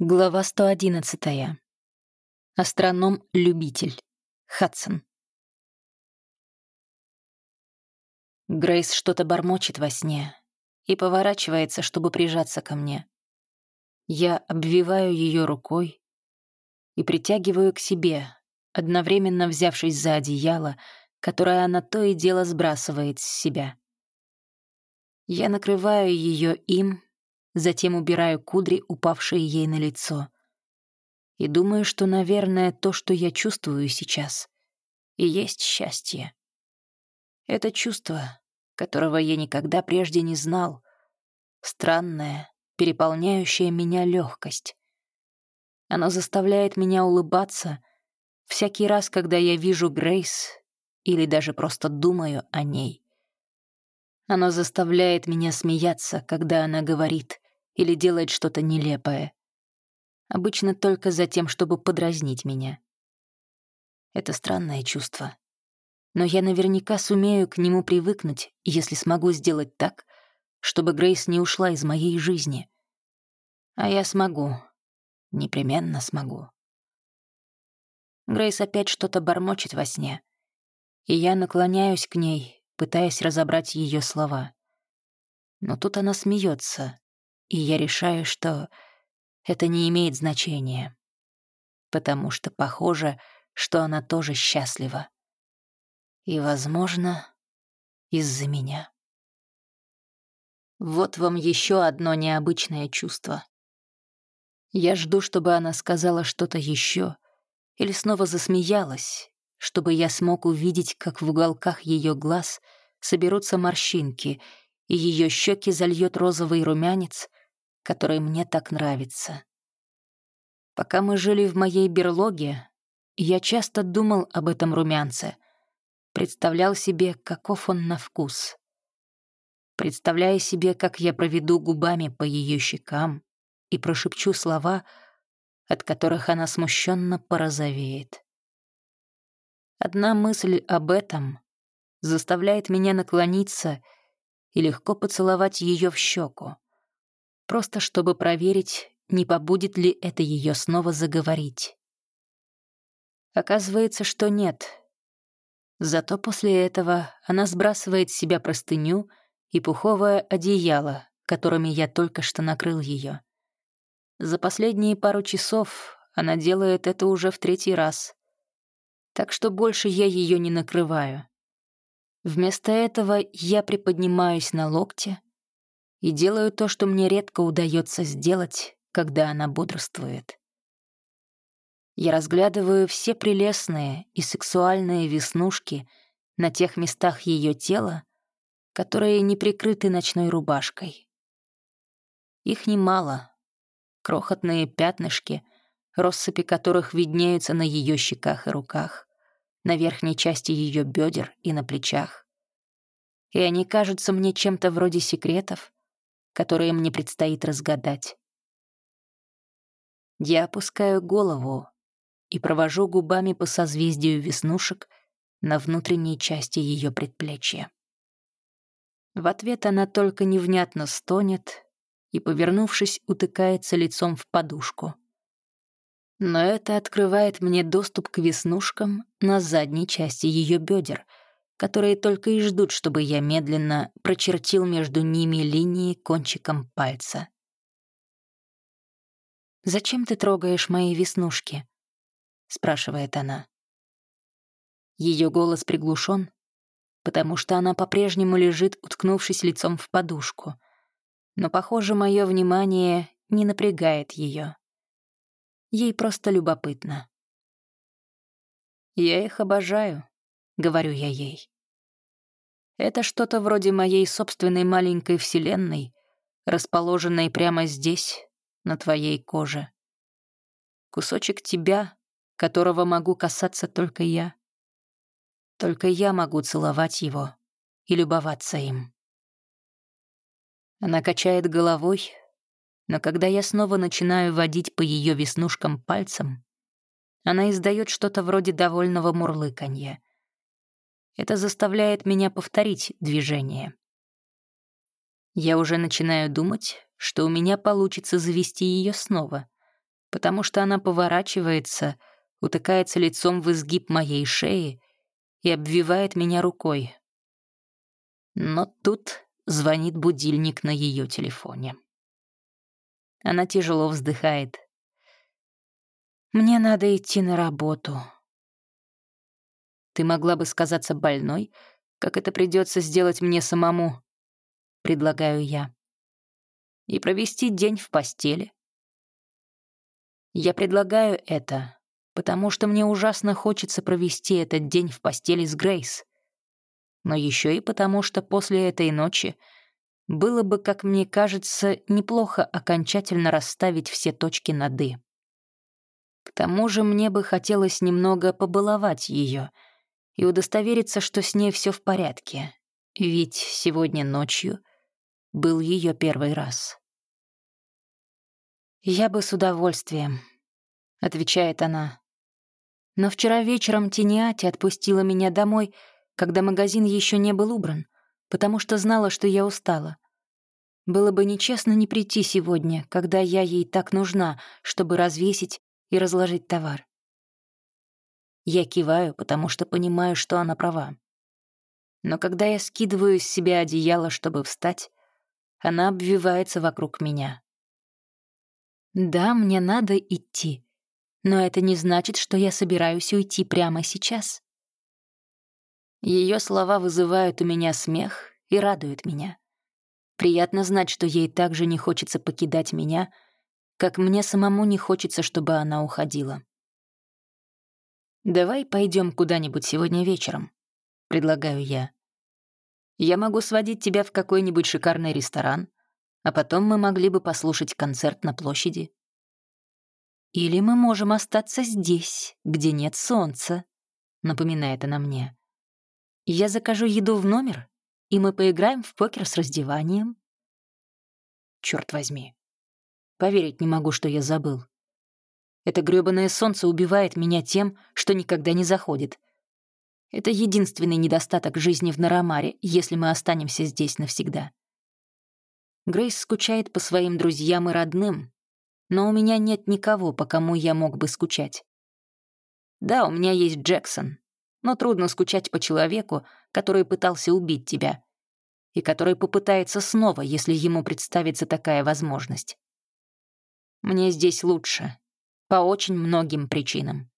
Глава 111. Астроном-любитель. Хадсон. Грейс что-то бормочет во сне и поворачивается, чтобы прижаться ко мне. Я обвиваю ее рукой и притягиваю к себе, одновременно взявшись за одеяло, которое она то и дело сбрасывает с себя. Я накрываю ее им затем убираю кудри, упавшие ей на лицо. И думаю, что, наверное, то, что я чувствую сейчас, и есть счастье. Это чувство, которого я никогда прежде не знал, странное, переполняющее меня легкость. Оно заставляет меня улыбаться всякий раз, когда я вижу Грейс или даже просто думаю о ней. Оно заставляет меня смеяться, когда она говорит или делает что-то нелепое. Обычно только за тем, чтобы подразнить меня. Это странное чувство. Но я наверняка сумею к нему привыкнуть, если смогу сделать так, чтобы Грейс не ушла из моей жизни. А я смогу. Непременно смогу. Грейс опять что-то бормочет во сне, и я наклоняюсь к ней, пытаясь разобрать ее слова. Но тут она смеется, и я решаю, что это не имеет значения, потому что похоже, что она тоже счастлива. И, возможно, из-за меня. Вот вам еще одно необычное чувство. Я жду, чтобы она сказала что-то еще или снова засмеялась, чтобы я смог увидеть, как в уголках ее глаз соберутся морщинки, и ее щеки зальет розовый румянец, который мне так нравится. Пока мы жили в моей берлоге, я часто думал об этом румянце, представлял себе, каков он на вкус. Представляя себе, как я проведу губами по ее щекам и прошепчу слова, от которых она смущенно порозовеет. Одна мысль об этом заставляет меня наклониться и легко поцеловать ее в щеку просто чтобы проверить, не побудет ли это ее снова заговорить. Оказывается, что нет. Зато после этого она сбрасывает с себя простыню и пуховое одеяло, которыми я только что накрыл ее. За последние пару часов она делает это уже в третий раз. Так что больше я ее не накрываю. Вместо этого я приподнимаюсь на локте, и делаю то, что мне редко удается сделать, когда она бодрствует. Я разглядываю все прелестные и сексуальные веснушки на тех местах ее тела, которые не прикрыты ночной рубашкой. Их немало. Крохотные пятнышки, россыпи которых виднеются на ее щеках и руках, на верхней части ее бедер и на плечах. И они кажутся мне чем-то вроде секретов, которые мне предстоит разгадать. Я опускаю голову и провожу губами по созвездию веснушек на внутренней части ее предплечья. В ответ она только невнятно стонет и, повернувшись, утыкается лицом в подушку. Но это открывает мне доступ к веснушкам на задней части ее бедер — которые только и ждут, чтобы я медленно прочертил между ними линии кончиком пальца. «Зачем ты трогаешь мои веснушки?» — спрашивает она. Ее голос приглушен, потому что она по-прежнему лежит, уткнувшись лицом в подушку. Но, похоже, мое внимание не напрягает ее. Ей просто любопытно. «Я их обожаю», — говорю я ей. Это что-то вроде моей собственной маленькой вселенной, расположенной прямо здесь, на твоей коже. Кусочек тебя, которого могу касаться только я. Только я могу целовать его и любоваться им. Она качает головой, но когда я снова начинаю водить по ее веснушкам пальцем, она издает что-то вроде довольного мурлыканья. Это заставляет меня повторить движение. Я уже начинаю думать, что у меня получится завести ее снова, потому что она поворачивается, утыкается лицом в изгиб моей шеи и обвивает меня рукой. Но тут звонит будильник на ее телефоне. Она тяжело вздыхает. «Мне надо идти на работу». «Ты могла бы сказаться больной, как это придется сделать мне самому», — предлагаю я. «И провести день в постели». Я предлагаю это, потому что мне ужасно хочется провести этот день в постели с Грейс. Но еще и потому, что после этой ночи было бы, как мне кажется, неплохо окончательно расставить все точки над «и». К тому же мне бы хотелось немного побаловать ее и удостовериться, что с ней все в порядке, ведь сегодня ночью был ее первый раз. «Я бы с удовольствием», — отвечает она. «Но вчера вечером Тиниати отпустила меня домой, когда магазин еще не был убран потому что знала, что я устала. Было бы нечестно не прийти сегодня, когда я ей так нужна, чтобы развесить и разложить товар. Я киваю, потому что понимаю, что она права. Но когда я скидываю с себя одеяло, чтобы встать, она обвивается вокруг меня. Да, мне надо идти, но это не значит, что я собираюсь уйти прямо сейчас. Ее слова вызывают у меня смех и радуют меня. Приятно знать, что ей также не хочется покидать меня, как мне самому не хочется, чтобы она уходила. «Давай пойдем куда-нибудь сегодня вечером», — предлагаю я. «Я могу сводить тебя в какой-нибудь шикарный ресторан, а потом мы могли бы послушать концерт на площади». «Или мы можем остаться здесь, где нет солнца», — напоминает она мне. Я закажу еду в номер, и мы поиграем в покер с раздеванием. Черт возьми. Поверить не могу, что я забыл. Это грёбаное солнце убивает меня тем, что никогда не заходит. Это единственный недостаток жизни в Нарамаре, если мы останемся здесь навсегда. Грейс скучает по своим друзьям и родным, но у меня нет никого, по кому я мог бы скучать. Да, у меня есть Джексон, но трудно скучать по человеку, который пытался убить тебя, и который попытается снова, если ему представится такая возможность. Мне здесь лучше, по очень многим причинам.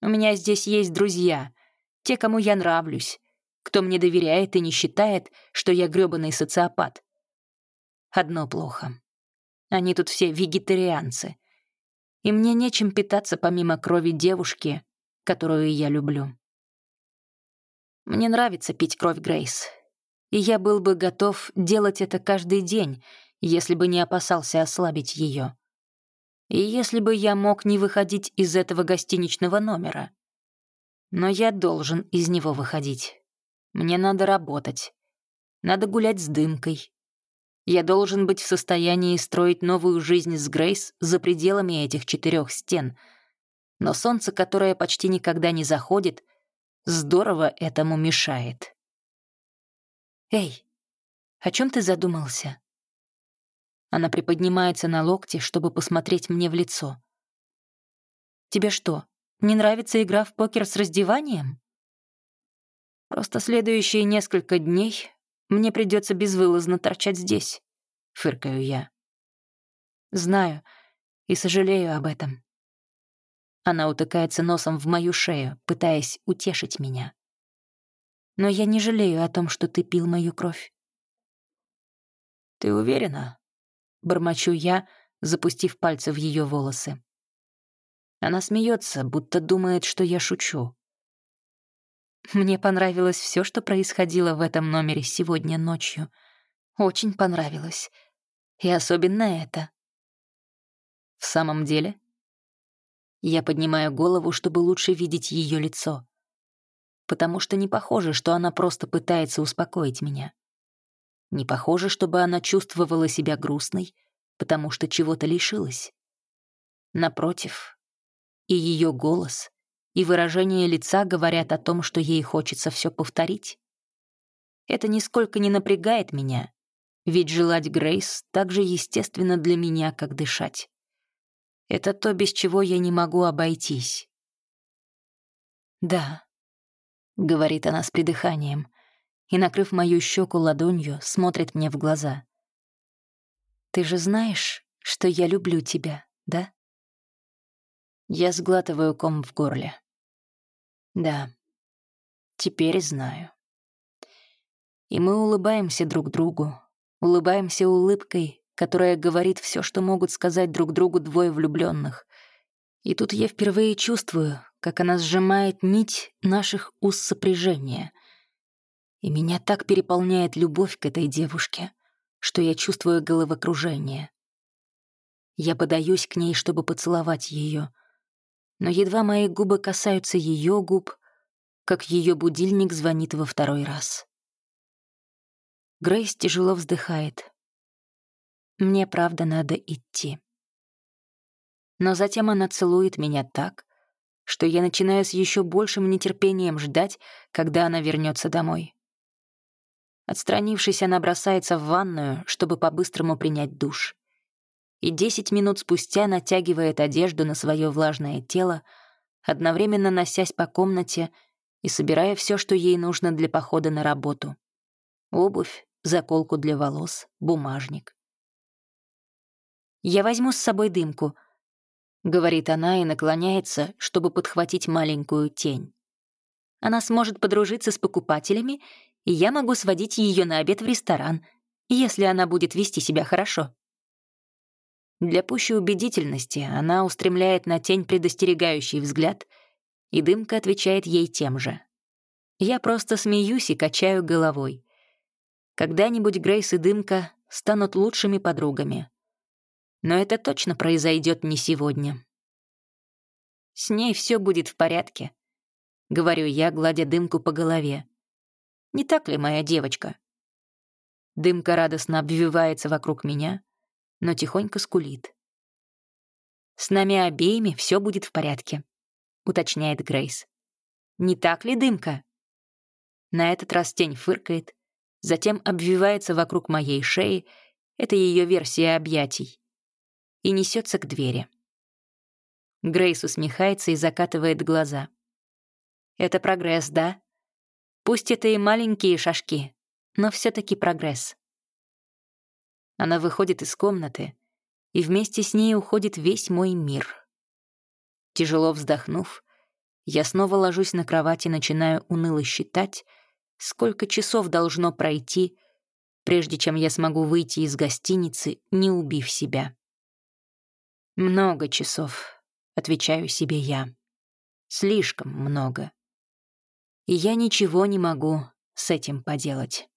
У меня здесь есть друзья, те, кому я нравлюсь, кто мне доверяет и не считает, что я грёбаный социопат. Одно плохо. Они тут все вегетарианцы. И мне нечем питаться помимо крови девушки, которую я люблю. Мне нравится пить кровь Грейс. И я был бы готов делать это каждый день, если бы не опасался ослабить ее. И если бы я мог не выходить из этого гостиничного номера. Но я должен из него выходить. Мне надо работать. Надо гулять с дымкой. Я должен быть в состоянии строить новую жизнь с Грейс за пределами этих четырех стен. Но солнце, которое почти никогда не заходит, здорово этому мешает. «Эй, о чем ты задумался?» Она приподнимается на локте, чтобы посмотреть мне в лицо. «Тебе что, не нравится игра в покер с раздеванием?» «Просто следующие несколько дней мне придется безвылазно торчать здесь», — фыркаю я. «Знаю и сожалею об этом. Она утыкается носом в мою шею, пытаясь утешить меня. Но я не жалею о том, что ты пил мою кровь. «Ты уверена?» — бормочу я, запустив пальцы в ее волосы. Она смеется, будто думает, что я шучу. Мне понравилось все, что происходило в этом номере сегодня ночью. Очень понравилось. И особенно это. В самом деле? Я поднимаю голову, чтобы лучше видеть ее лицо. Потому что не похоже, что она просто пытается успокоить меня. Не похоже, чтобы она чувствовала себя грустной, потому что чего-то лишилась. Напротив, и ее голос, и выражение лица говорят о том, что ей хочется все повторить. Это нисколько не напрягает меня, ведь желать Грейс так же естественно для меня, как дышать. Это то, без чего я не могу обойтись. «Да», — говорит она с придыханием, и, накрыв мою щеку ладонью, смотрит мне в глаза. «Ты же знаешь, что я люблю тебя, да?» Я сглатываю ком в горле. «Да, теперь знаю». И мы улыбаемся друг другу, улыбаемся улыбкой, которая говорит все, что могут сказать друг другу двое влюбленных. И тут я впервые чувствую, как она сжимает нить наших уз сопряжения. И меня так переполняет любовь к этой девушке, что я чувствую головокружение. Я подаюсь к ней, чтобы поцеловать ее, но едва мои губы касаются ее губ, как ее будильник звонит во второй раз. Грейс тяжело вздыхает. Мне правда надо идти. Но затем она целует меня так, что я начинаю с еще большим нетерпением ждать, когда она вернется домой. Отстранившись, она бросается в ванную, чтобы по-быстрому принять душ. И десять минут спустя натягивает одежду на свое влажное тело, одновременно носясь по комнате и собирая все, что ей нужно для похода на работу. Обувь, заколку для волос, бумажник. «Я возьму с собой дымку», — говорит она и наклоняется, чтобы подхватить маленькую тень. Она сможет подружиться с покупателями, и я могу сводить ее на обед в ресторан, если она будет вести себя хорошо. Для пущей убедительности она устремляет на тень предостерегающий взгляд, и дымка отвечает ей тем же. Я просто смеюсь и качаю головой. Когда-нибудь Грейс и дымка станут лучшими подругами. Но это точно произойдет не сегодня. С ней все будет в порядке, говорю я, гладя дымку по голове. Не так ли, моя девочка? Дымка радостно обвивается вокруг меня, но тихонько скулит. «С нами обеими все будет в порядке», — уточняет Грейс. «Не так ли, Дымка?» На этот раз тень фыркает, затем обвивается вокруг моей шеи, это ее версия объятий, и несется к двери. Грейс усмехается и закатывает глаза. «Это прогресс, да? Пусть это и маленькие шажки, но все таки прогресс». Она выходит из комнаты, и вместе с ней уходит весь мой мир. Тяжело вздохнув, я снова ложусь на кровать и начинаю уныло считать, сколько часов должно пройти, прежде чем я смогу выйти из гостиницы, не убив себя. «Много часов», — отвечаю себе я. «Слишком много». И я ничего не могу с этим поделать.